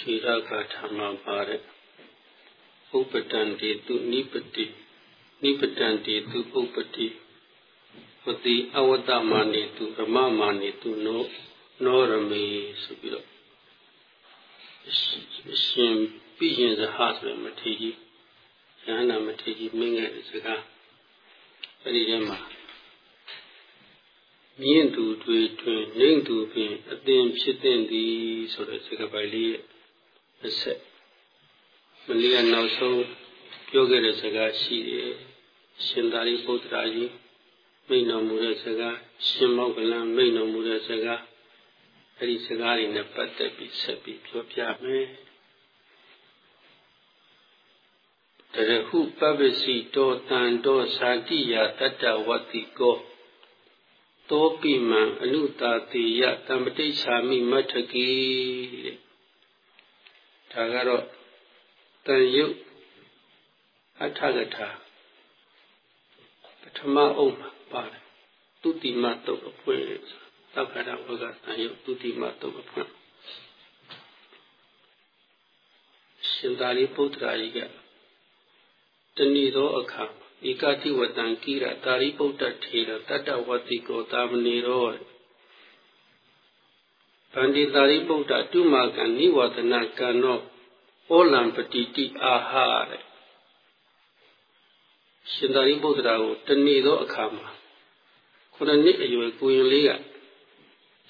ခြေရကထာမှာပါတဲ့ဥပတံတေတုနိပတိနိပတံတေတုဥပတိဝတိအဝတ္တမာနေတုဓမ္မမာနေတုနောနောရမေဆိုပြီးတော့ရှင်ပြည်ရင်စဟာဆိုတဲ့မထေကြီးယန္နာမထေကြီးမင်းငယ်တဲ့စကားအဲ့ဒီထဲမှာမြင့်သူတွေတွင်နှိမ့်သူဖြင့်အသင်ဖြစ်တဲ့သည်ဆိုတဲ့စကားပိုင်လေးရဲ့ အဆက်မလေးကနောက်ဆုံးပြောခဲ့တဲ့စကားရှိတယ်ရှင်သာရိပုတ္တရာကြီးမိန့်တော်မူတဲ့စကားရှင်မောကလန်မိန့်တော်မူတဲ့စကားအဲ့ဒီစကားတွေနဲ့ပတ်သက်ပြီးဆက်ပြီးပြောပြမယ်တရဟုပပ္ပစီတောတန်တောသာတိယတတ္တဝတိကောတောပိမံအနုတာတိယတံပတိစ္ဆာမိမတ္ထကိတဲ့ ဒါကတော့တန်ယုတ်အထကထာပထမအုပ်မှာပါတယ်သူတိမတုတ်အဖွင့်သောက္ကရဝကတန်ယုတ်သူတိမတုတ်အဖွင့်ရှင်သာရိပုတ္တရာကြီးကတဏီသောအခါဧကတိဝတံကိရတာရိပုတ္တထေရတတ္တဝတိကိုတာမနေရော ဗန္တိတာရိပုတ္တတုမကံနိဝဒနာကံနောဩလံပတိတိအာဟာတဲ့ရှင်သာရိပုတ္တရာကိုတဏီသောအခါမှာခုနှစ်အရွယ်ကိုရင်လေးက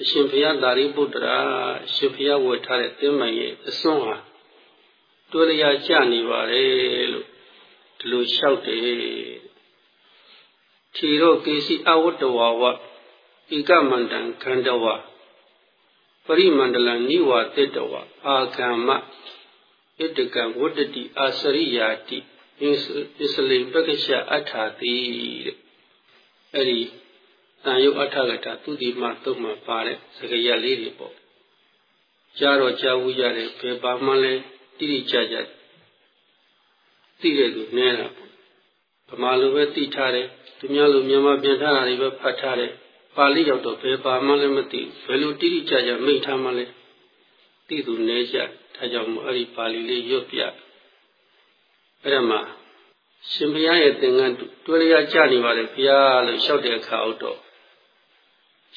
အရှင်ဘုရားသာရိပုတ္တရာရှင်ဘုရားဝတ်ထားတဲ့သင်္မိုင်ရဲ့အစွန်းဟာတွဲလျာကျနေပါတယ်လို့ဒီလိုလျှောက်တယ်ထီရောကေစီအဝတ္တဝါဝဧကမန္တံခန္ဓဝ ပရိမန္တလံနိဝတတဝအာကမ္မဣတကံဝတ္တတိအာစရိယာတိအစ္စလိပက္ခရှအထာတိတဲ့အဲ့ဒီတန်ယုတ်အထကထာသူတိမသုံးမှာပါတဲ့စကားရလေးတွေပေါ့ကြားတော့ကြားဝူကြတယ်ဘယ်ပါမှလဲတိတိကျကျသိတဲ့သူနည်းတာပေါ့ဗမာလိုပဲသိထားတယ်သူများလိုမြန်မာပြန်ထားတာတွေပဲဖတ်ထားတယ် ပါဠိရောက်တော့ဘယ်ပါမှလည်းမသိဘယ်လိုတိတိကျကျမိတ်ထားမှလဲသိသူနည်းကြဒါကြောင့်မို့အဲ့ဒီပါဠိလေးရွတ်ပြအဲ့ဒါမှာရှင်ဘုရားရဲ့သင်္ကန်းတွဲရကြနေပါလေဘုရားလို့လျှောက်တဲ့အခါတော့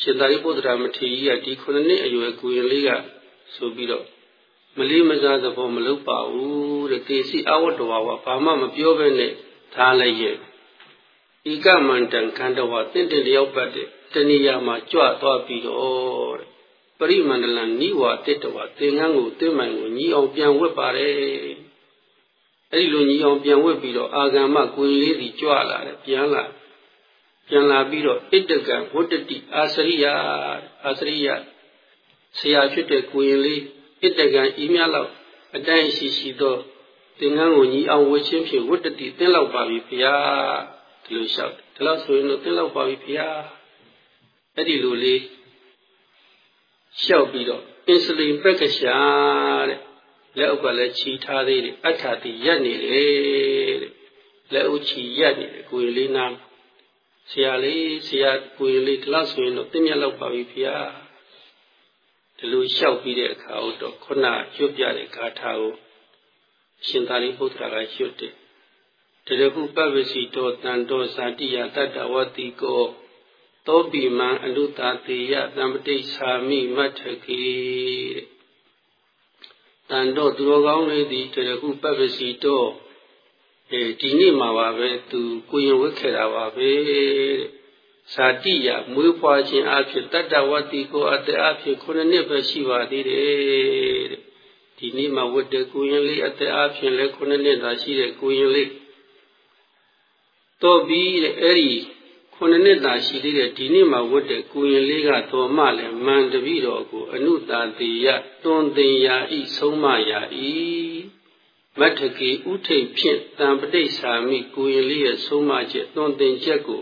ရှင်သာရိပုတ္တရာမထေရကြီးကဒီခုနှစ်အရွယ်ကိုရင်လေးကဆိုပြီးတော့မလေးမစားသဘောမလုပ်ပါဘူးတဲ့ကေစီအဝတ္တဝါဝဘာမှမပြောဘဲနဲ့ထားလိုက်ရဲ့ ဧကမန္တံခန္ဓဝတင့်တယ်လျောက်ပတ်တဲ့တဏှာမှာကြွသွားပြီးတော့တဲ့ပရိမန္တလံနိဝါတတဝသင်္ကန်းကိုတင်းမိုင်ကိုညီအောင်ပြန်ဝတ်ပါတယ်အဲ့ဒီလိုညီအောင်ပြန်ဝတ်ပြီးတော့အာဂမ္မကိုယ်လေးစီကြွလာတယ်ပြန်လာပြန်လာပြီးတော့ဣတကံဝတ္တတိအာစရိယအာစရိယဆရာဖြစ်တဲ့ကိုယ်လေးဣတကံဤမြလောက်အတိုင်းရှိရှိသောသင်္ကန်းကိုညီအောင်ဝတ်ခြင်းဖြင့်ဝတ္တတိသင်လောက်ပါပြီဘုရား ဒီလိုလျှောက်ဒီလောက်ဆိုရင်တော့သင်လောက်ပါပြီဘုရားအဲ့ဒီလိုလေးလျှောက်ပြီးတော့အင်စလင်ပက်ကရှာတဲ့လက်ဥကလည်းခြီထားသေးတယ်အထာတိရက်နေတယ်တဲ့လက်ဥခြီရက်နေတယ်ကိုယ်လေးနာဆရာလေးဆရာကိုယ်လေးဒီလောက်ဆိုရင်တော့သင်မြတ်လောက်ပါပြီဘုရားဒီလိုလျှောက်ပြီးတဲ့အခါတော့ခုနရွတ်ပြတဲ့ဂါထာကိုရှင်သာရိပုတ္တရာကရွတ်တယ် တရခုပပ္ပစီတောတန်တောဇာတိယတတ္တဝတိကောသောပိမံအနုတာတေယတံပတိသာမိမတ္ထခေတန်တော့သူတော်ကောင်းလေးဒီတရခုပပ္ပစီတောအဲဒီနေ့မှာပါပဲသူကိုရင်ဝတ်ခဲ့တာပါပဲတဲ့ဇာတိယမွေးဖွားခြင်းအဖြစ်တတ္တဝတိကိုအတ္တအဖြစ်ခုနှစ်နှစ်ပဲရှိပါသေးတယ်တဲ့ဒီနေ့မှာဝတ်တဲ့ကိုရင်လေးအတ္တအဖြစ်လည်းခုနှစ်နှစ်သာရှိတဲ့ကိုရင်လေး တော့ပြီးတဲ့အဲ့ဒီခုနှစ်နှစ်သာရှိသေးတဲ့ဒီနေ့မှာဝတ်တဲ့ကိုရင်လေးကတော်မှလည်းမန်တပိတော်ကိုအနုတာတိယတွန်တင်ရာဤဆုံးမရာဤမထကေဥထိတ်ဖြင့်တံပဋိစာမိကိုရင်လေးရဲ့ဆုံးမချက်တွန်တင်ချက်ကို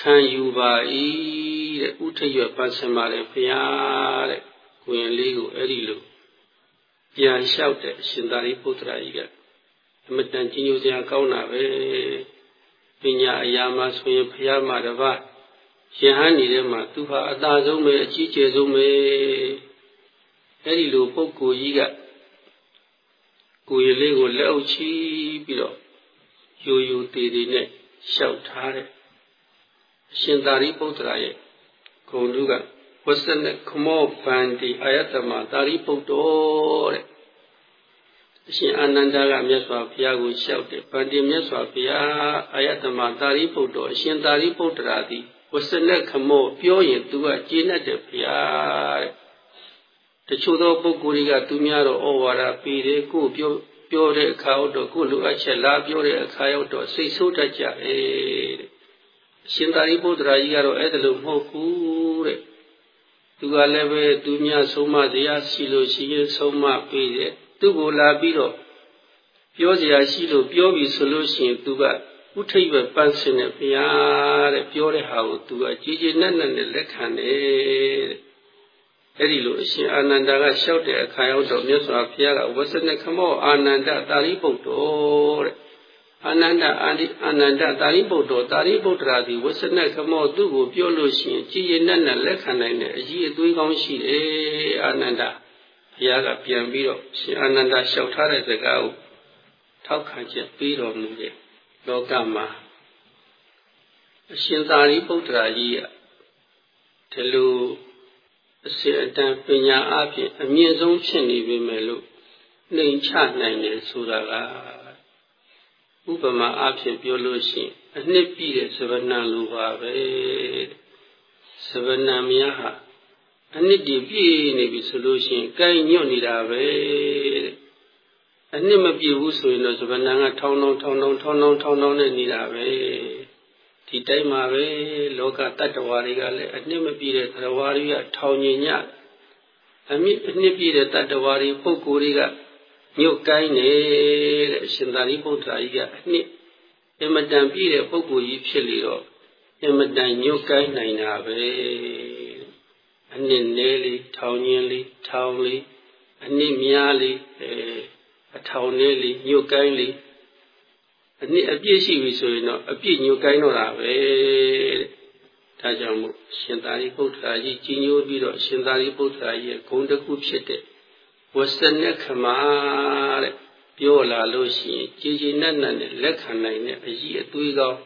ခံယူပါ၏တဲ့ဥထိတ်ရပတ်စင်ပါလေဘုရားတဲ့ကိုရင်လေးကိုအဲ့ဒီလိုပြန်လျှောက်တဲ့အရှင်သာရိပုတ္တရာကြီးကအမတန်ကြီးညိုစရာကောင်းတာပဲ ပညာအရာမှာဆိုရင်ဘုရားမှာတပါးယဟန်နေတဲ့မှာသူဟာအသာဆုံးပဲအကြီးကျယ်ဆုံးပဲအဲ့ဒီလိုပုဂ္ဂိုလ်ကြီးကကိုယ်ရည်လေးကိုလက်အုပ်ချီပြီးတော့ယူယူတည်တည်နဲ့လျှောက်ထားတဲ့အရှင်သာရိပုတ္တရာရဲ့ဂုဏ်လူကဝဆနခမောဗန္တိအာယတမသာရိပုတ္တောတဲ့ အရှင်အာနန္ဒာကမြတ်စွာဘုရားကိုလျှောက်တယ်ဗန္တိမြတ်စွာဘုရားအာယတမသာရိပုတ္တောအရှင်သာရိပုတ္တရာသည်ဝဆနခမောပြောရင်သူကကျေနပ်တယ်ဘုရားတဲ့တချို့သောပုဂ္ဂိုလ်တွေကသူများတော့ဩဝါဒပေးတယ်ကိုပြောပြောတဲ့အခါတော့ကိုလိုအပ်ချက်လာပြောတဲ့အခါရောက်တော့စိတ်ဆိုးတတ်ကြတယ်တဲ့ရှင်သာရိပုတ္တရာကြီးကတော့အဲ့ဒါလို့မဟုတ်ဘူးတဲ့သူကလည်းပဲသူများဆုံးမတရားရှိလို့ရှိရင်ဆုံးမပေးတယ် သူ့ကိုလာပြီးတော့ပြောစရာရှိလို့ပြောပြီဆိုလို့ရှိရင်သူကဥထိပ်ပဲပန်းစင်နေဘုရားတဲ့ပြောတဲ့ဟာကိုသူကကြည်ကြည်နက်နက်နဲ့လက်ခံတယ်တဲ့အဲ့ဒီလိုအရှင်အာနန္ဒာကလျှောက်တဲ့အခါရောက်တော့မြတ်စွာဘုရားကဝဆနခမောအာနန္ဒတာရိပုတ္တောတဲ့အာနန္ဒအာဒီအာနန္ဒတာရိပုတ္တောတာရိပုတ္တရာဒီဝဆနခမောသူ့ကိုပြောလို့ရှိရင်ကြည်ရနက်နက်လက်ခံနိုင်တဲ့အကြီးအသွေးကောင်းရှိတယ်အာနန္ဒ ဘုရားကပြန်ပြီးတော့ရှင်အာနန္ဒလျှောက်ထားတဲ့စကားကိုထောက်ခံချက်ပြီးတော်မူတဲ့လောကမှာအရှင်သာရိပုတ္တရာကြီးကဒီလိုအစီအတန်ပညာအဖြစ်အမြင့်ဆုံးဖြစ်နေပြီမဲ့လို့နှိမ်ချနိုင်တယ်ဆိုတာကဥပမာအဖြစ်ပြောလို့ရှိရင်အနှစ်ပြည့်တဲ့သဗ္ဗနံလိုပါပဲသဗ္ဗနံများဟာ အနှစ်တည်ပြည့်နေပြီဆိုလို့ရှိရင်ကိုင်ညွတ်နေတာပဲအနှစ်မပြည့်ဘူးဆိုရင်တော့သဗ္ဗနံကထောင်းထောင်းထောင်းထောင်းထောင်းထောင်းထောင်းထောင်းနဲ့နေတာပဲဒီတိုင်းမှာပဲလောကတ attva တွေကလည်းအနှစ်မပြည့်တဲ့သရဝါတွေကထောင်ညင်ညအမြင့်အနှစ်ပြည့်တဲ့တ attva တွေပုဂ္ဂိုလ်တွေကညှို့ကိုင်းနေတဲ့အရှင်သာရိပုတ္တရာကြီးကအနှစ်အမတန်ပြည့်တဲ့ပုဂ္ဂိုလ်ကြီးဖြစ်လေတော့အမတန်ညှို့ကိုင်းနိုင်တာပဲ အနှစ်နည်းလေးထောင်ညင်လေးထောင်လေးအနှစ်များလေးအဲအထောင်နည်းလေးညှို့ကိုင်းလေးအနည်းအပြည့်ရှိပြီဆိုရင်တော့အပြည့်ညိုကိုင်းတော့တာပဲတဲ့ဒါကြောင့်မို့ရှင်သာရိပုတ္တရာကြီးကြီးညိုပြီးတော့ရှင်သာရိပုတ္တရာကြီးရဲ့ဂုဏ်တစ်ခုဖြစ်တဲ့ဝဆနခမတဲ့ပြောလာလို့ရှိရင်ကြည်ကြည်နက်နက်နဲ့လက်ခံနိုင်တဲ့အကြီးအသွေးကောင်း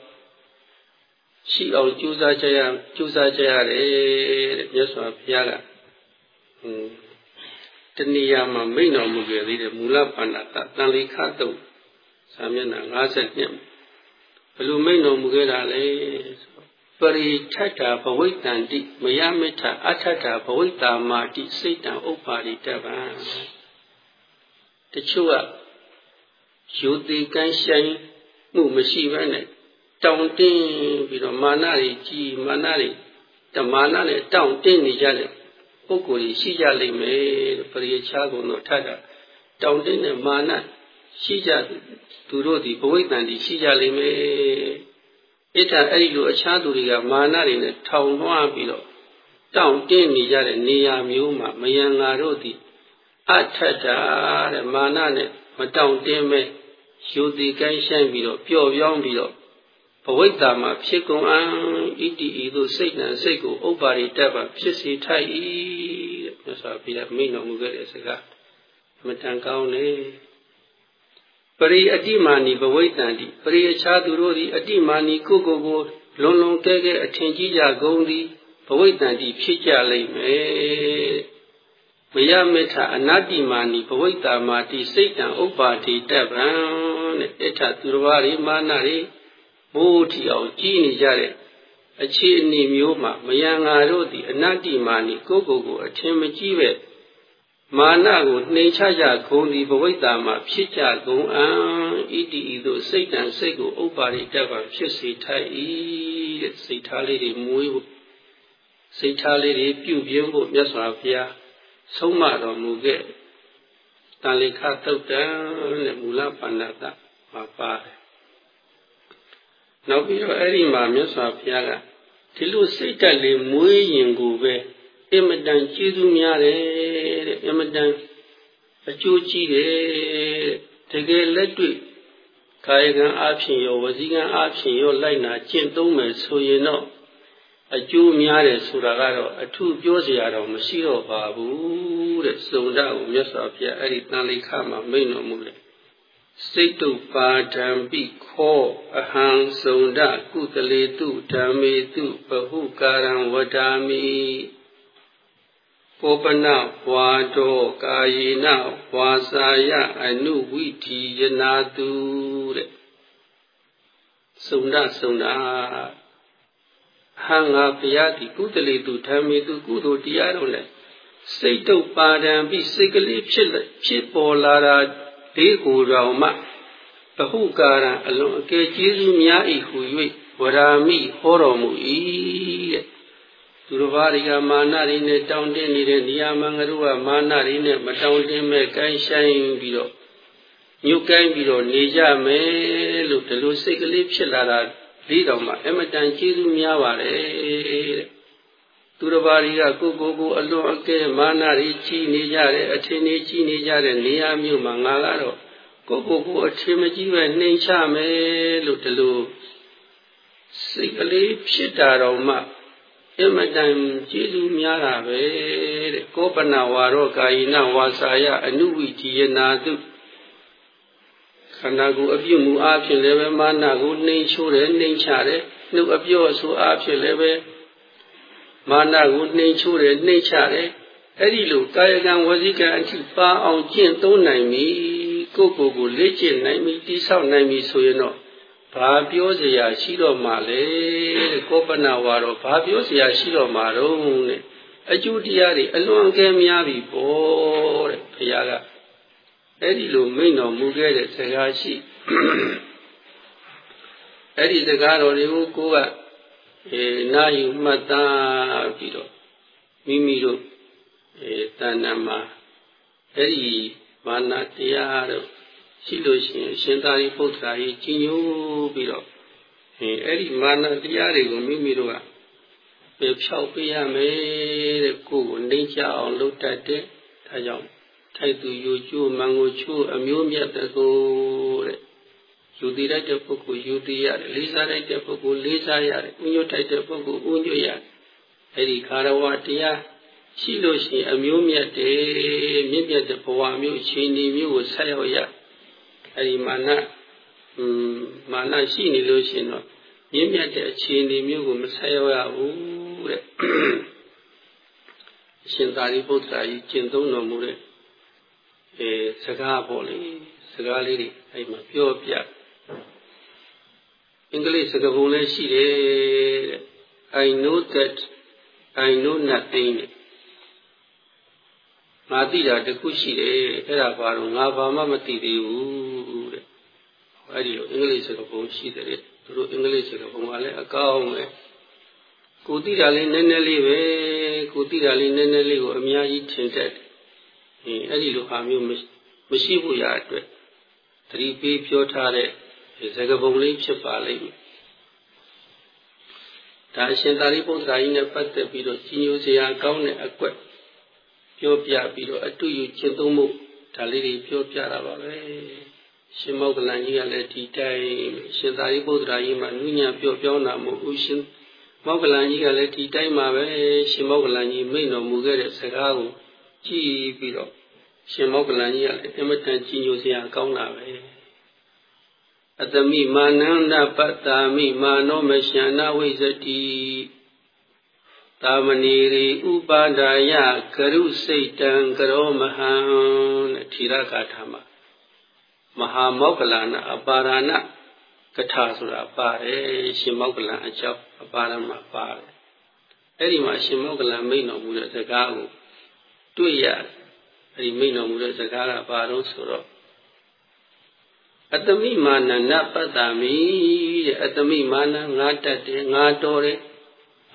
ရှိအောင်ကြိုးစားကြရကြိုးစားကြရတယ်တဲ့မြတ်စွာဘုရားကဟွန်းတဏှာမှာမိန့်တော်မူခဲ့သေးတယ်မူလပါဏတတန်လေခတုတ်စာမျက်နှာ52ဘယ်လိုမိန့်တော်မူခဲ့တာလဲပရိထတ္တာဘဝိတ္တန္တိမယမိထအထတ္တာဘဝိတ္တာမာတိစိတ်တံဥပ္ပါရိတဗံတချို့ကယူတိကန်းဆိုင်မှုမရှိဘဲနဲ့ တောင်းတင်းပြီးတော့မာနတွေကြီးမာနတွေတမာနနဲ့တောင်းတင်းနေကြတဲ့ပုဂ္ဂိုလ်ကြီးရှိကြလိမ့်မယ်ပရိချာကုံတော့ထတာတောင်းတင်းတဲ့မာနရှိကြသူတို့ဒီဘဝိတ္တန်ဒီရှိကြလိမ့်မယ်ဣဋ္ဌအဲ့ဒီလိုအခြားသူတွေကမာနတွေနဲ့ထောင်လွှားပြီးတော့တောင့်တင်းနေကြတဲ့နေရာမျိုးမှာမယံငါတို့ဒီအထက်တာတဲ့မာနနဲ့မတောင့်တင်းမဲ့ယူတည်ကိုင်းဆိုင်ပြီးတော့ပျော့ပြောင်းပြီးတော့ ဘဝိတ္တာမှာဖြစ်ကုန်အံဣတိဤသို့စိတ်နှံစိတ်ကိုဥပ္ပါရိတ္တပါဖြစ်စေထိုက်၏တဲ့မြတ်စွာဘုရားမိန့်တော်မူခဲ့တဲ့စကားမတန်ကောင်းလေပရိအတိမာနီဘဝိတ္တန်တိပရိအခြားသူတို့သည်အတိမာနီကိုကိုကိုလွန်လွန်ကဲကဲအထင်ကြီးကြကုန်သည်ဘဝိတ္တန်တိဖြစ်ကြလိမ့်မယ်မယမေထအနတ္တိမာနီဘဝိတ္တာမာတိစိတ်တံဥပ္ပါတိတဗံတဲ့အထသူတော်ဘာတွေမာနတွေ မိုးထီအောင်ကြီးနေကြတဲ့အခြေအနေမျိုးမှာမယံငါတို့သည်အနတ္တိမာနီကိုကိုကိုအထင်မကြီးပဲမာနကိုနှိမ်ချကြဂုံဒီဘဝိတ္တာမှာဖြစ်ကြဂုံအံဣတိဤသို့စိတ်တန်စိတ်ကိုဥပ္ပါရိတ္တဗံဖြစ်စေထိုက်၏တဲ့စိတ်ထားလေးတွေမွေးဖို့စိတ်ထားလေးတွေပြုပြင်းဖို့မြတ်စွာဘုရားဆုံးမတော်မူခဲ့တန်လေခတုတ်တံတဲ့မူလပါဏတမှာပါတယ် နောက်ပြီးတော့အဲ့ဒီမှာမြတ်စွာဘုရားကဒီလိုစိတ်တက်လေးမွေးရင်ကိုပဲအင်မတန်ကျေးဇူးများတယ်တဲ့အင်မတန်အကျိုးကြီးတယ်တကယ်လက်တွေ့ကာယကံအဖြစ်ရောဝစီကံအဖြစ်ရောလိုက်နာကျင့်သုံးမယ်ဆိုရင်တော့အကျိုးများတယ်ဆိုတာကတော့အထုပြောစရာတော့မရှိတော့ပါဘူးတဲ့စုံဒကိုမြတ်စွာဘုရားအဲ့ဒီတန်လိခမှာမိန့်တော်မူတယ် စိတ်တုပါဒံပိခောအဟံစုံဒကုတလေတုဓမ္မေတုပဟုကာရံဝဒာမိပောပနဝါဒောကာယေနဝါစာယအနုဝိသီယနာတုတဲ့စုံဒစုံဒဟံငါဘုရားဒီကုသလေတုဓမ္မေတုကုသိုလ်တရားတော်နဲ့စိတ်တုပ်ပါဒံပြီးစိတ်ကလေးဖြစ်ဖြစ်ပေါ်လာတာ ဒီကိုယ်တော်မှဘဟုကာရံအလွန်အကယ်ကျေးဇူးများ၏ဟု၍ဝရာမိဟောတော်မူ၏တဲ့သူတော်ဘာတွေကမာနတွေနဲ့တောင်းတင်းနေတဲ့နေရာမှာငါတို့ကမာနတွေနဲ့မတောင်းတင်းမဲ့ကိုင်းဆိုင်ပြီးတော့ညှုတ်ကိုင်းပြီးတော့နေကြမယ်လို့ဒီလိုစိတ်ကလေးဖြစ်လာတာလေးတော်မှာအမတန်ကျေးဇူးများပါတယ်တဲ့ သူတစ်ပါးတွေကကိုကိုကိုအလွန်အကဲမာနတွေကြီးနေကြတယ်အထင်ကြီးကြီးနေကြတဲ့နေရာမျိုးမှာငါကတော့ကိုကိုကိုအထင်မကြီးပဲနှိမ်ချမယ်လို့ဒီလိုစိတ်ကလေးဖြစ်တာတော့မှအမတန်ကျေးဇူးများတာပဲတဲ့ကောပနာဝါရောကာယနာဝါစာယအနုဝိတိယနာတုခန္ဓာကိုယ်အပြုမူအားဖြင့်လည်းပဲမာနကိုနှိမ်ချိုးတယ်နှိမ်ချတယ်နှုတ်အပြော့အဆိုအားဖြင့်လည်းပဲ မာနကိုနှိမ်ချိုးတယ်နှိမ်ချတယ်အဲ့ဒီလိုကာယကံဝစီကံအထိပါအောင်ကျင့်သုံးနိုင်ပြီကိုယ့်ကိုယ်ကိုလေ့ကျင့်နိုင်ပြီတိဆောက်နိုင်ပြီဆိုရင်တော့ဘာပြောစရာရှိတော့မှလဲတဲ့ကောပနာဝါတော့ဘာပြောစရာရှိတော့မှတော့တဲ့အကျိုးတရားတွေအလွန်ကဲများပြီပေါ့တဲ့ဘုရားကအဲ့ဒီလိုမိန့်တော်မူခဲ့တဲ့စကားရှိအဲ့ဒီစကားတော်တွေကိုကိုက အဲနာယူမှတ်သားပြီးတော့မိမိတို့အဲတဏ္ဍမှာအဲ့ဒီမာနတရားတို့ရှိလို့ရှိရင်ရှင်သာရိပုတ္တရာကြီးကြီးညိုပြီးတော့အဲအဲ့ဒီမာနတရားတွေကိုမိမိတို့ကပြေဖြောက်ပေးရမယ်တဲ့ကိုယ်ကိုနှိမ့်ချအောင်လုပ်တတ်တဲ့ဒါကြောင့်ထိုက်သူယူကျိုးမန်ကိုချိုးအမျိုးမြတ်တကူတဲ့ ယူတည်လိုက်တဲ့ပုဂ္ဂိုလ်ယူတည်ရတယ်လေးစားလိုက်တဲ့ပုဂ္ဂိုလ်လေးစားရတယ်ဥညွတ်ထိုက်တဲ့ပုဂ္ဂိုလ်ဥညွတ်ရတယ်အဲ့ဒီခါရဝတရားရှိလို့ရှိရင်အမျိုးမြတ်တယ်မြင့်မြတ်တဲ့ဘဝမျိုးရှင်နေမျိုးကိုဆက်ရောက်ရအဲ့ဒီမာနอืมမာနရှိနေလို့ရှိရင်တော့မြင့်မြတ်တဲ့အခြေအနေမျိုးကိုမဆက်ရောက်ရဘူးတဲ့ရှင်သာရိပုတ္တရာကြီးကျင့်သုံးတော်မူတဲ့အဲစကားပေါ့လေစကားလေးတွေအဲ့မှာပြောပြ အင်္ဂလိပ်စကားပုံလည်းရှိတယ်တဲ့ I know that I know nothing ငါသိတာတခုရှိတယ်အဲ့ဒါဘာလို့ငါဘာမှမသိသေးဘူးတဲ့အဲ့ဒီလိုအင်္ဂလိပ်စကားပုံရှိတယ်သူတို့အင်္ဂလိပ်စကားပုံကလည်းအကောင်းပဲကိုသိတာလေးနည်းနည်းလေးပဲကိုသိတာလေးနည်းနည်းလေးကိုအများကြီးထင်တတ်တယ်အင်းအဲ့ဒီလိုဟာမျိုးမရှိဖို့ရအတွက်သတိပေးပြောထားတဲ့ စကားပုံလေးဖြစ်ပါလိမ့်မယ်ဒါအရှင်သာရိပုတ္တရာကြီးနဲ့ပတ်သက်ပြီးတော့ကြီးညိုစရာကောင်းတဲ့အကွက်ပြောပြပြီးတော့အတူယူကျင့်သုံးမှုဒါလေးတွေပြောပြတာပါပဲရှင်မောကလန်ကြီးကလည်းဒီတိုင်းရှင်သာရိပုတ္တရာကြီးမှနုညံပြောပြောတာမဟုတ်ဘူးရှင်မောကလန်ကြီးကလည်းဒီတိုင်းမှာပဲရှင်မောကလန်ကြီးမိန့်တော်မူခဲ့တဲ့စကားကိုကြည်ပြီးတော့ရှင်မောကလန်ကြီးကလည်းအမတန်ကြီးညိုစရာကောင်းတာပဲ အတမိမာနန္ဒပတ္တာမိမာနောမရှန္နဝိဇတိတာမဏီရိဥပါဒါယကရုစိတ်တံကရောမဟံတဲ့ထီရကာထာမှာမဟာမောက္ကလနာအပါရဏကထာဆိုတာပါတယ်ရှင်မောက္ကလန်အကြောင်းအပါရမပါတယ်အဲ့ဒီမှာရှင်မောက္ကလန်မိန့်တော်မူတဲ့စကားကိုတွေ့ရအဲ့ဒီမိန့်တော်မူတဲ့စကားကဘာလို့ဆိုတော့ အတမိမာနနပတ္တမိတဲ့အတမိမာနငါတတ်တယ်ငါတော်တယ်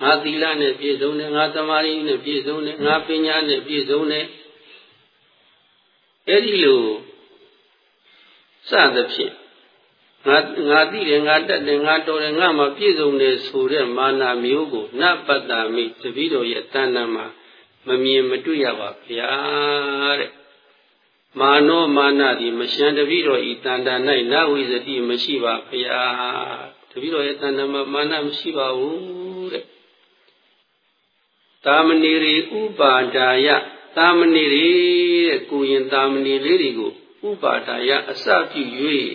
ငါသီလနဲ့ပြည့်စုံတယ်ငါသမာဓိနဲ့ပြည့်စုံတယ်ငါပညာနဲ့ပြည့်စုံတယ်အဲ့ဒီလိုစသဖြင့်ငါငါသိတယ်ငါတတ်တယ်ငါတော်တယ်ငါမှပြည့်စုံတယ်ဆိုတဲ့မာနမျိုးကိုနပတ္တမိတပည့်တော်ရဲ့တဏ္ဍမှာမမြင်မတွေ့ရပါဗျာတဲ့ မာနောမာနသည်မရှံတပည့်တော်ဤတန်တန်၌နဝိဇတိမရှိပါဗျာတပည့်တော်ရဲ့တန်တန်မှာမာနမရှိပါဘူးတဲ့တာမဏေရိဥပါဒါယတာမဏေရိတဲ့ကိုရင်တာမဏေလေးတွေကိုဥပါဒာယအစပြု၍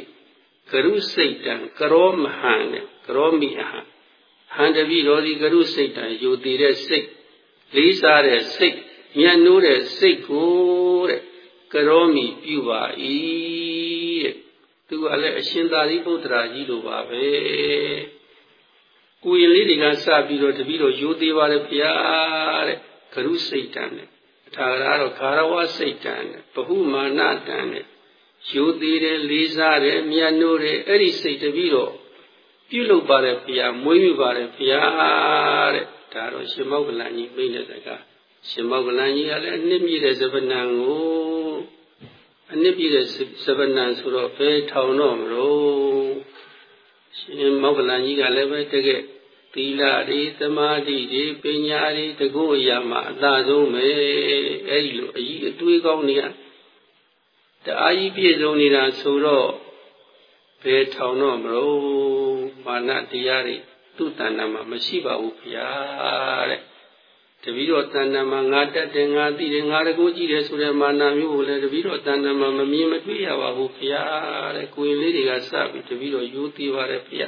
ကရုစိတ်တံကရောမဟံနဲ့ကရောမိအဟံဟန်တပိတော်ဒီကရုစိတ်တံယူတည်တဲ့စိတ်လေးစားတဲ့စိတ်ညံ့နိုးတဲ့စိတ်ကိုတဲ့ ကရောမိပြုပါ၏တဲ့သူကလည်းအရှင်သာရိပုတ္တရာကြီးလိုပါပဲကိုရင်လေးတွေကစပြီးတော့တပည့်တော်ယူသေးပါလေဘုရားတဲ့ကရုစိတ်တံနဲ့အထာရတော့ခါရဝစိတ်တံနဲ့ဘဟုမာနတံနဲ့ယူသေးတယ်လေးစားတယ်မြတ်နိုးတယ်အဲ့ဒီစိတ်တပည့်တော်ပြုလုပ်ပါတယ်ဘုရားမွေးမြပါတယ်ဘုရားတဲ့ဒါတော့ရှင်မောကလန်ကြီးပြိတဲ့စကားရှင်မောကလန်ကြီးကလည်းအနှစ်ပြည့်တဲ့ဇဗနံကို အနှစ်ပြည့်တဲ့ဇဗနံဆိုတော့ဘယ်ထောင်တော့မလို့ရှင်မောကလန်ကြီးကလည်းပဲတကယ်သီလတွေသမာဓိတွေပညာတွေတကုအရာမှာအသာဆုံးပဲအဲဒီလိုအကြီးအတွေးကောင်းတွေကတအားကြီးပြည့်စုံနေတာဆိုတော့ဘယ်ထောင်တော့မလို့မာနတရားတွေသူ့တဏ္ဍာမှာမရှိပါဘူးဗျာတဲ့ တပီတော့တဏ္ဍာမှာငါတက်တယ်ငါသိတယ်ငါတကူကြည့်တယ်ဆိုတဲ့မာနမျိုးကိုလည်းတပီတော့တဏ္ဍာမှာမမြင်မတွေ့ရပါဘူးဖရာတဲ့ကိုယ်လေးတွေကစပြီးတပီတော့ယူသေးပါတယ်ဖရာ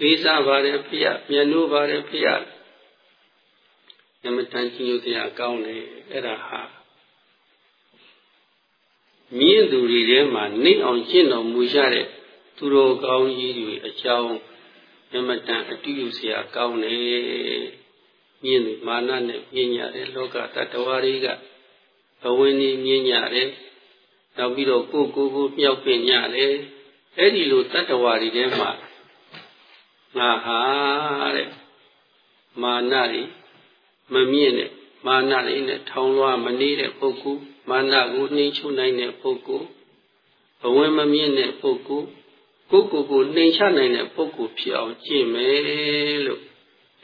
လေးစားပါတယ်ဖရာမြတ်လို့ပါတယ်ဖရာအမတန်ကြီးညိုစရာကောင်းတယ်အဲ့ဒါဟာမြင့်သူတွေထဲမှာနှိမ့်အောင်ရှင်းတော်မူရတဲ့သူတော်ကောင်းကြီးတွေအကြောင်းအမတန်အတူယူစရာကောင်းတယ် မြင့်သူမာနနဲ့မြင့်ကြတယ်လောကတ attva တွေကဘဝင်ကြီးမြင့်ကြတယ်နောက်ပြီးတော့ကိုကိုကိုမြောက်ပင်ကြတယ်အဲ့ဒီလိုတ attva တွေထဲမှာငါဟာတဲ့မာနတွေမမြင့်တဲ့မာနတွေနဲ့ထောင်လွှားမနေတဲ့ပုဂ္ဂိုလ်မာနကိုနှိမ့်ချုံနိုင်တဲ့ပုဂ္ဂိုလ်ဘဝင်မမြင့်တဲ့ပုဂ္ဂိုလ်ကိုယ့်ကိုယ်ကိုနှိမ်ချနိုင်တဲ့ပုဂ္ဂိုလ်ဖြစ်အောင်ကျင့်မယ်လို့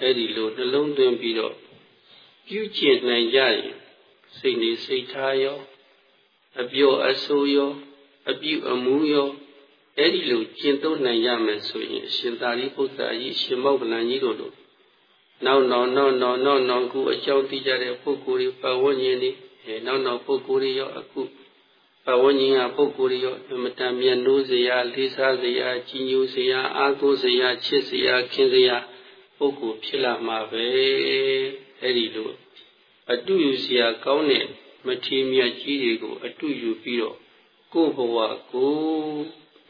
အဲ့ဒီလိုနှလုံးသွင်းပြီးတော့ပြုကျင့်နိုင်ကြရင်စိတ်နေစိတ်ထားရောအပြောအဆိုးရောအပြုအမူရောအဲ့ဒီလိုကျင့်သုံးနိုင်ရမယ်ဆိုရင်အရှင်သာရိပုတ္တရာကြီးရှင်မောဂလန်ကြီးတို့လိုနောက်နောက်နောက်နောက်နောက်နောက်ခုအကြောင်းသိကြတဲ့ပုဂ္ဂိုလ်တွေပတ်ဝန်းကျင်တွေအဲနောက်နောက်ပုဂ္ဂိုလ်တွေရောအခုပတ်ဝန်းကျင်ကပုဂ္ဂိုလ်ရောအမတန်မြတ်နိုးစရာလေးစားစရာကြီးညိုစရာအားကိုးစရာချစ်စရာခင်စရာ ပုဂ္ဂိုလ်ဖြစ်လာမှာပဲအဲ့ဒီလိုအတူယူစရာကောင်းတဲ့မထီမြတ်ကြီးတွေကိုအတူယူပြီးတော့ကိုယ့်ဘဝကို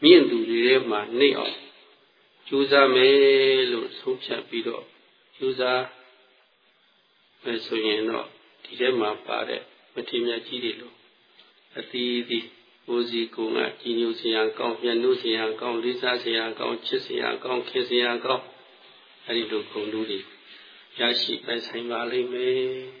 မြင့်သူတွေထဲမှာနှိမ့်အောင်ကြိုးစားမယ်လို့ဆုံးဖြတ်ပြီးတော့ကြိုးစားမယ်ဆိုရင်တော့ဒီထဲမှာပါတဲ့မထီမြတ်ကြီးတွေလို့အသီးသီးကိုယ်စီကိုယ်ကကြီးညိုစရာကောင်းပြနှုတ်စရာကောင်းလေးစားစရာကောင်းချစ်စရာကောင်းခင်စရာကောင်း အဲဒီလိုဂုဏ်တွေရရှိပိုင်ဆိုင်ပါလိမ့်မယ်